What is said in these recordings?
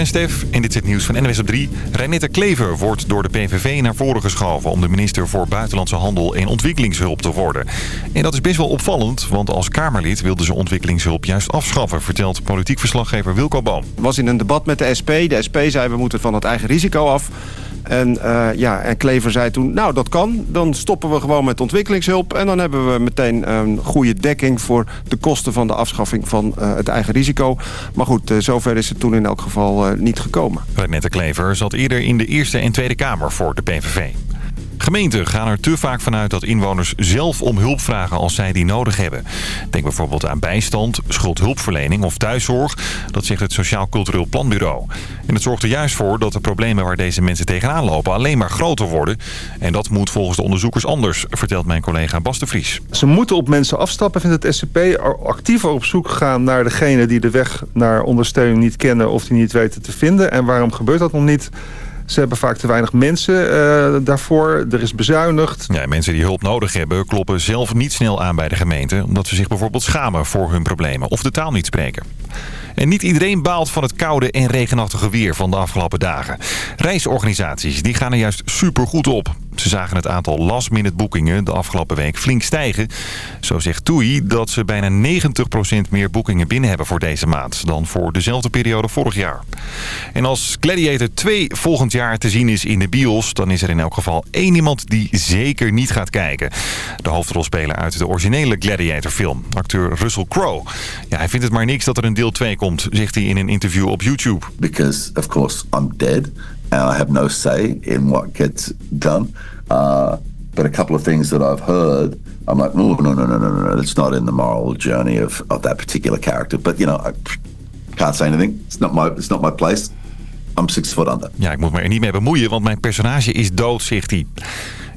ben Stef en dit is het nieuws van NWS op 3. Reinette Klever wordt door de PVV naar voren geschoven... om de minister voor Buitenlandse Handel en Ontwikkelingshulp te worden. En dat is best wel opvallend, want als Kamerlid wilde ze ontwikkelingshulp juist afschaffen... vertelt politiek verslaggever Wilco Boom. was in een debat met de SP. De SP zei we moeten van het eigen risico af. En, uh, ja, en Klever zei toen, nou dat kan. Dan stoppen we gewoon met ontwikkelingshulp. En dan hebben we meteen een goede dekking voor de kosten van de afschaffing van uh, het eigen risico. Maar goed, uh, zover is het toen in elk geval niet gekomen. Renette Klever zat eerder in de Eerste en Tweede Kamer voor de PVV. Gemeenten gaan er te vaak vanuit dat inwoners zelf om hulp vragen als zij die nodig hebben. Denk bijvoorbeeld aan bijstand, schuldhulpverlening of thuiszorg. Dat zegt het Sociaal Cultureel Planbureau. En het zorgt er juist voor dat de problemen waar deze mensen tegenaan lopen alleen maar groter worden. En dat moet volgens de onderzoekers anders, vertelt mijn collega Bas de Vries. Ze moeten op mensen afstappen, vindt het SCP. Actiever op zoek gaan naar degene die de weg naar ondersteuning niet kennen of die niet weten te vinden. En waarom gebeurt dat nog niet? Ze hebben vaak te weinig mensen uh, daarvoor. Er is bezuinigd. Ja, mensen die hulp nodig hebben kloppen zelf niet snel aan bij de gemeente... omdat ze zich bijvoorbeeld schamen voor hun problemen of de taal niet spreken. En niet iedereen baalt van het koude en regenachtige weer van de afgelopen dagen. Reisorganisaties die gaan er juist supergoed op. Ze zagen het aantal last-minute boekingen de afgelopen week flink stijgen. Zo zegt TUI dat ze bijna 90% meer boekingen binnen hebben voor deze maand... dan voor dezelfde periode vorig jaar. En als Gladiator 2 volgend jaar te zien is in de bios... dan is er in elk geval één iemand die zeker niet gaat kijken. De hoofdrolspeler uit de originele Gladiator-film, acteur Russell Crowe. Ja, hij vindt het maar niks dat er een deel 2 komt, zegt hij in een interview op YouTube. Because, of course, I'm dead... and I have no say in what gets done. Uh, but a couple of things that I've heard, I'm like, no, no, no, no, no, no, it's not in the moral journey of, of that particular character. But you know, I can't say anything. It's not my, it's not my place. I'm six foot under. Ja, ik moet me er niet mee bemoeien, want mijn personage is dood, zegt hij.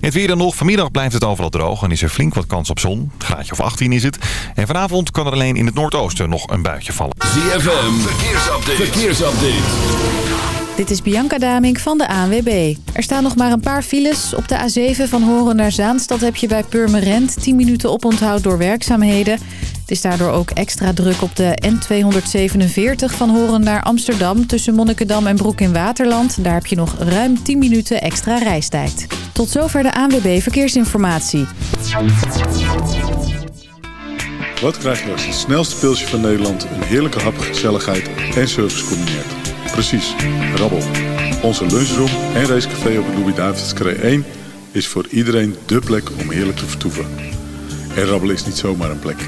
Het weer dan nog. Vanmiddag blijft het overal droog en is er flink wat kans op zon. Graadje of 18 is het. En vanavond kan er alleen in het noordoosten nog een buitje vallen. ZFM, verkeersupdate. verkeersupdate. Dit is Bianca Damink van de ANWB. Er staan nog maar een paar files. Op de A7 van Horen naar Zaanstad heb je bij Purmerend 10 minuten oponthoud door werkzaamheden. Het is daardoor ook extra druk op de N247 van Horen naar Amsterdam... tussen Monnikendam en Broek in Waterland. Daar heb je nog ruim 10 minuten extra reistijd. Tot zover de ANWB Verkeersinformatie. Wat krijg je als het snelste pilsje van Nederland... een heerlijke hap, gezelligheid en service combineert? Precies, rabbel. Onze lunchroom en racecafé op het Louis-David's 1 is voor iedereen dé plek om heerlijk te vertoeven. En rabbelen is niet zomaar een plek.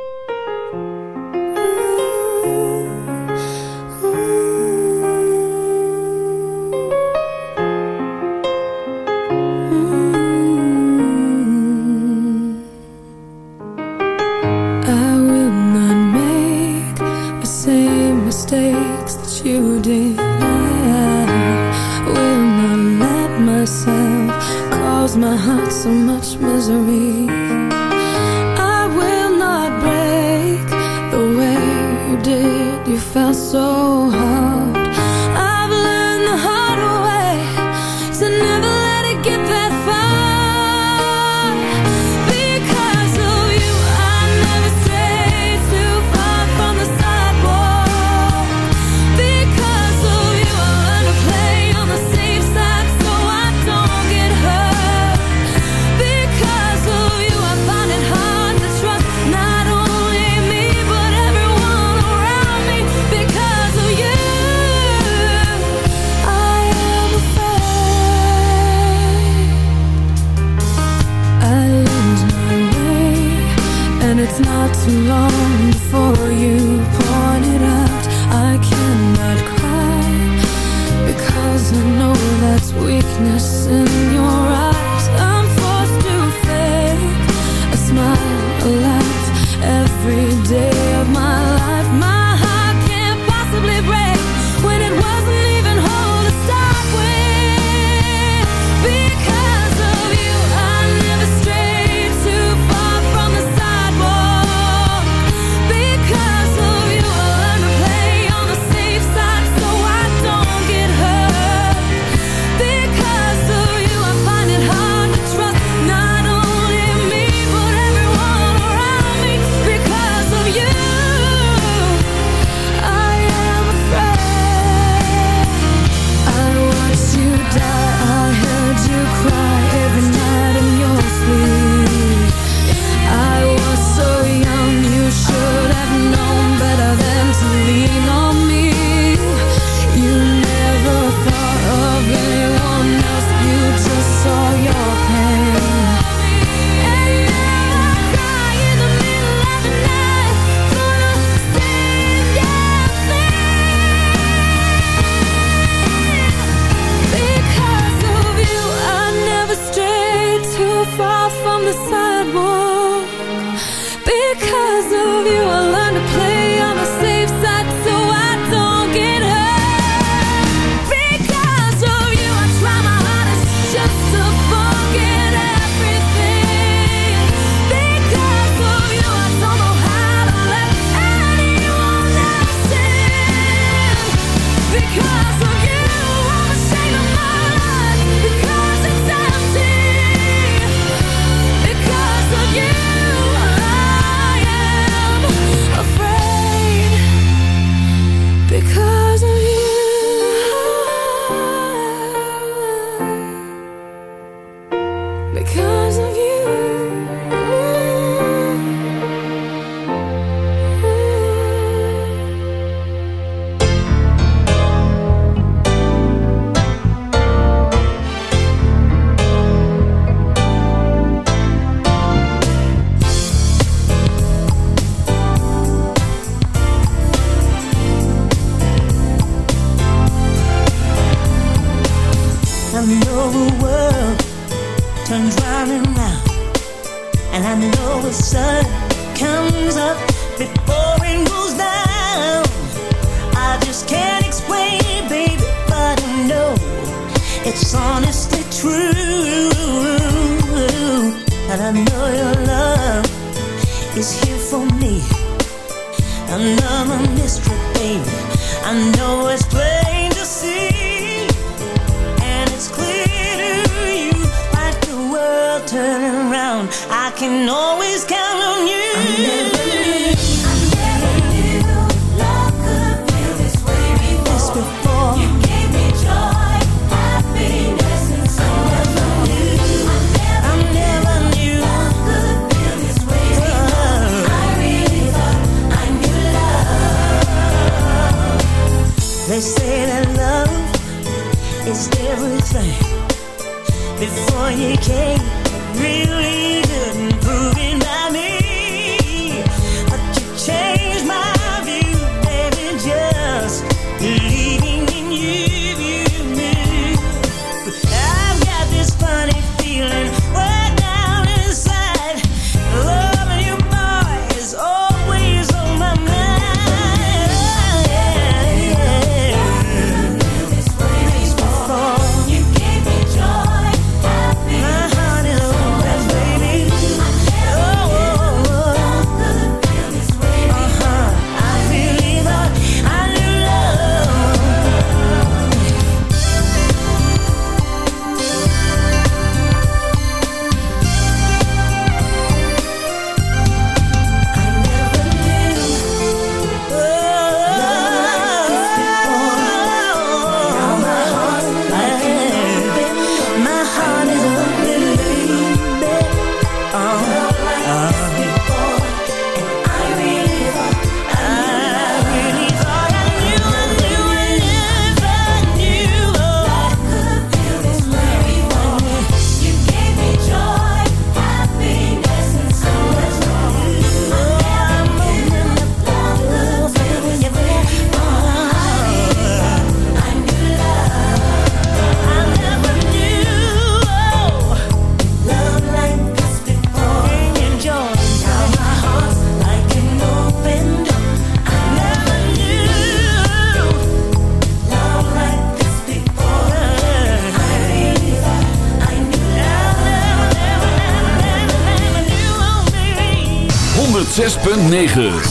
9.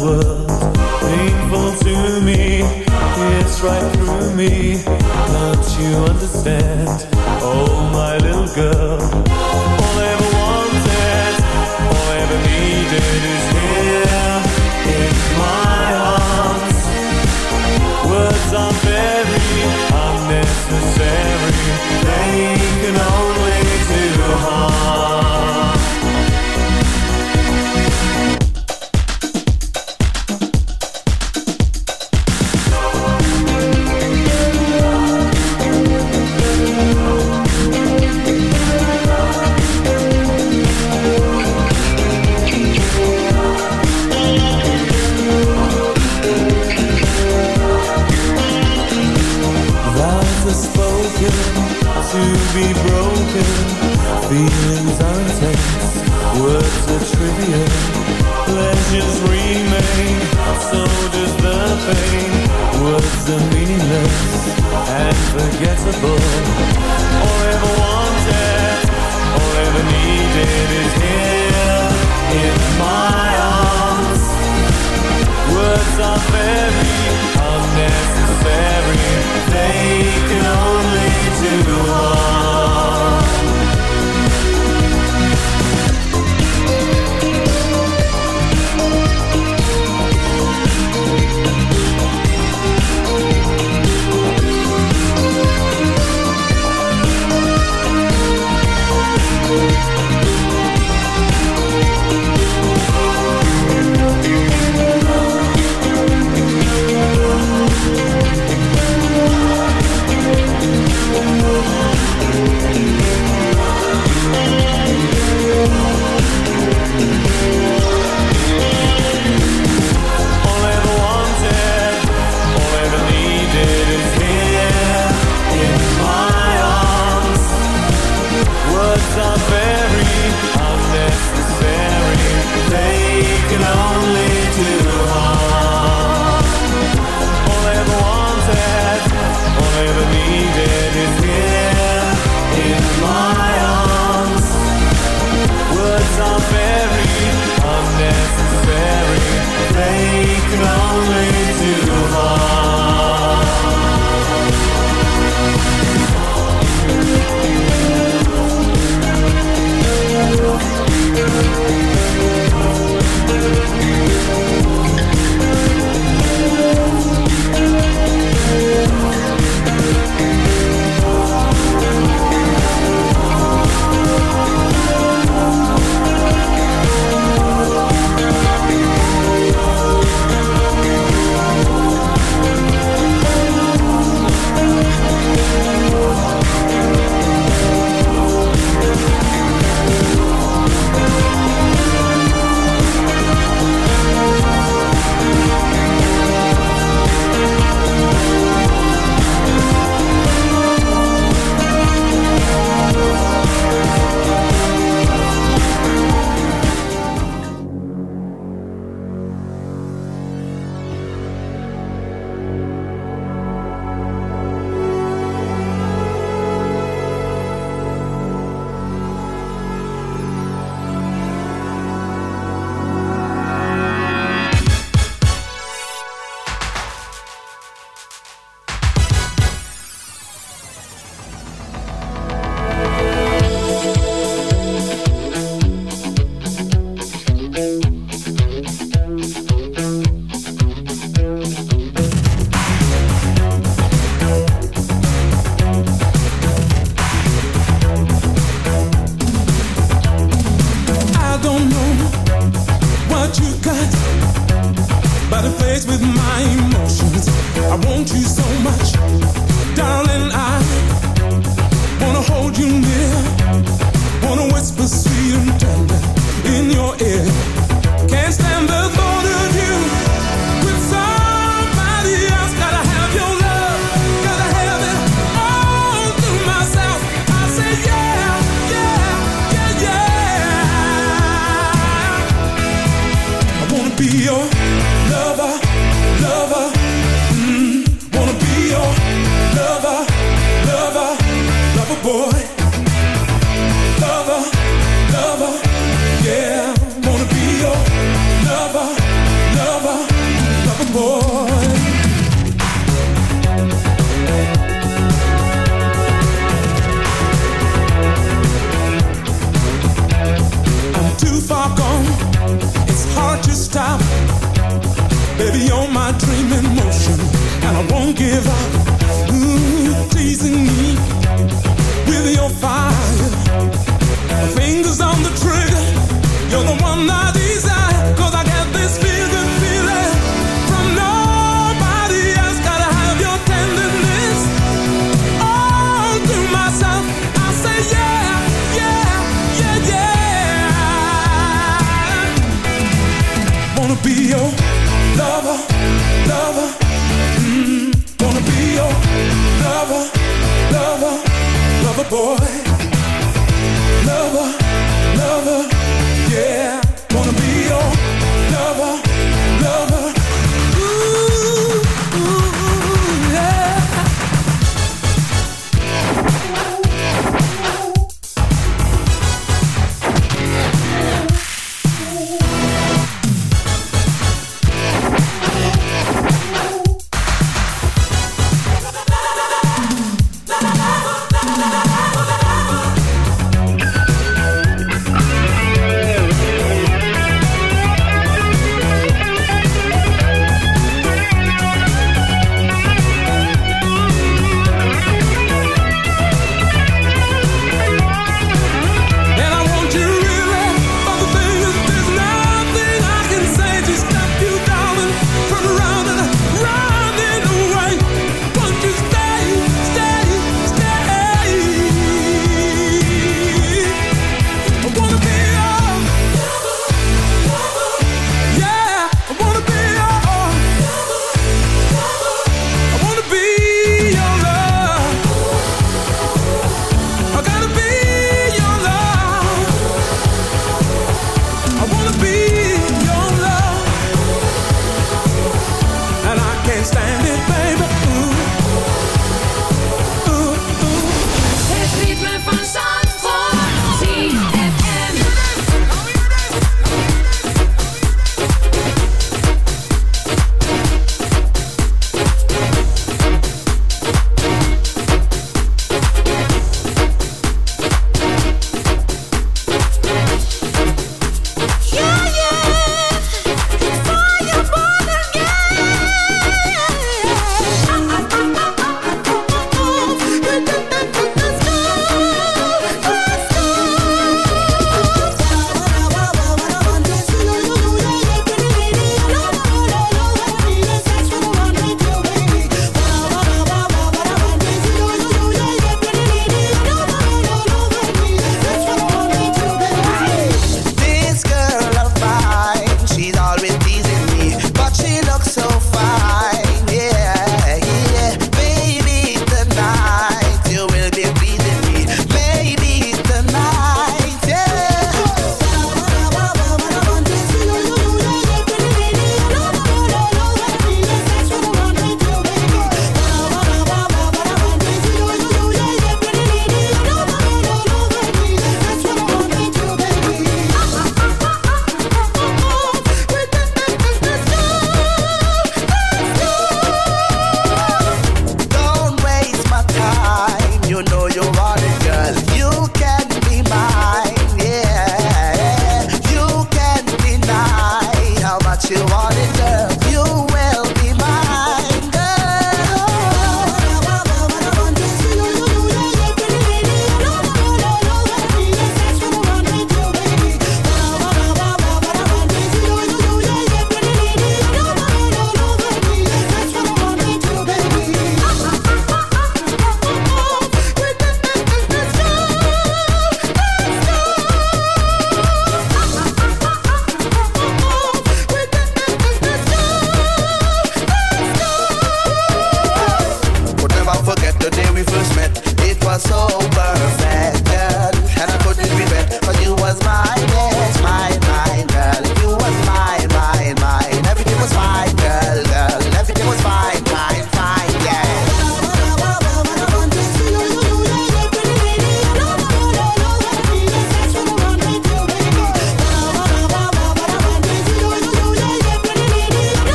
World.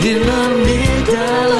di lamida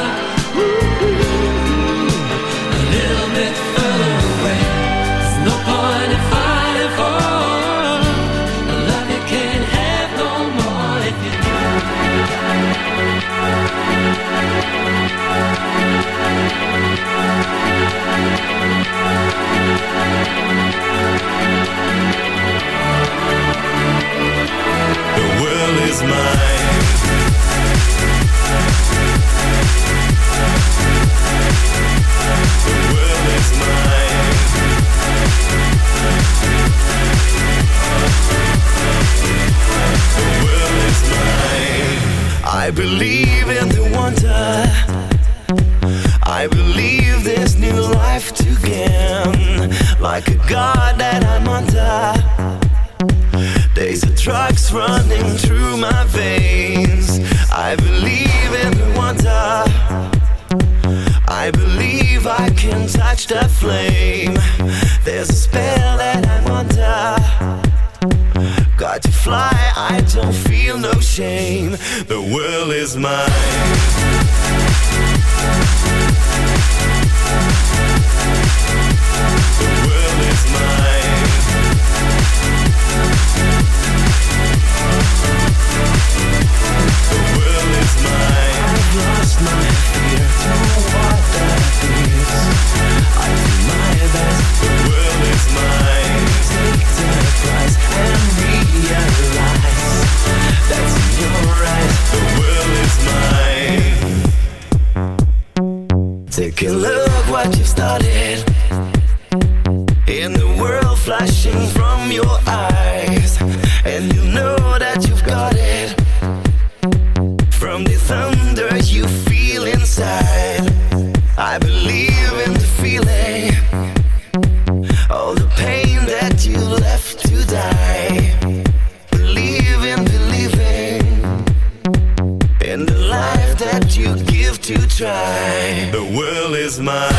you try. The world is mine.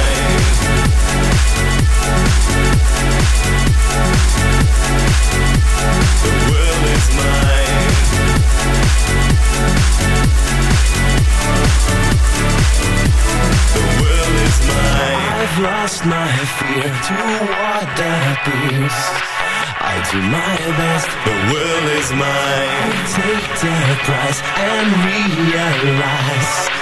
I've lost my fear to what that appears I do my best, the will is mine. I take the prize and realize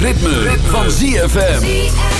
ritme, van ZFM.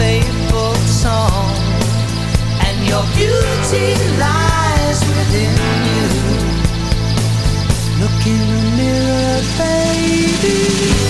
faithful song, and your beauty lies within you. Look in the mirror, baby.